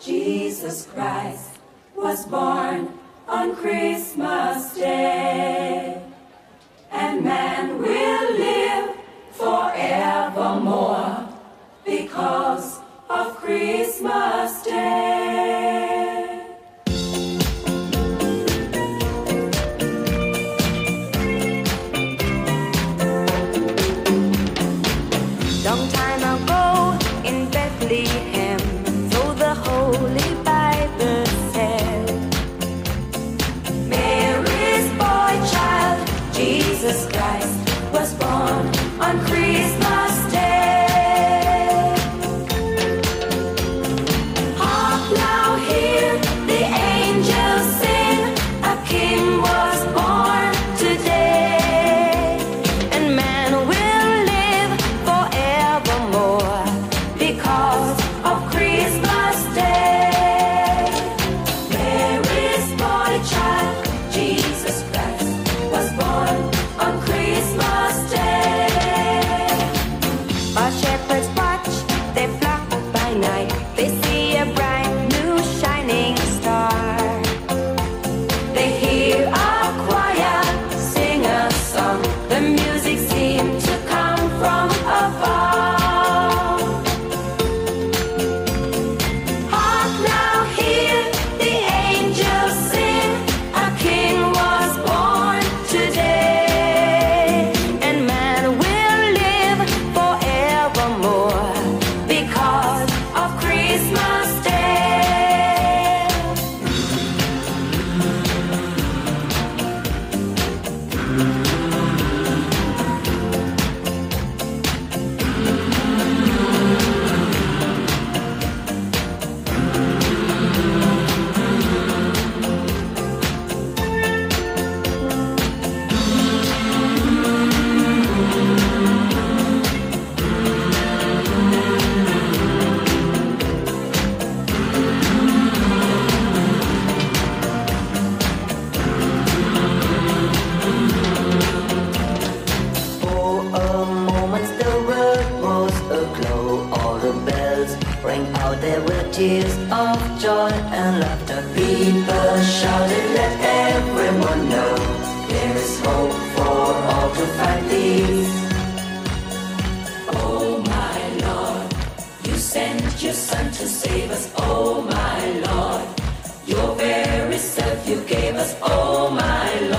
Jesus Christ was born on Christmas Day. And man will live forevermore because of Christmas Christ, was born on Christmas Day. Hark now, hear the angels sing, a king was born today. and man will live forevermore. because of Christmas Day. Tears of joy and laughter. People shouted, let everyone know there is hope for all to find peace. Oh my Lord, you sent your Son to save us. Oh my Lord, your very self you gave us. Oh my Lord,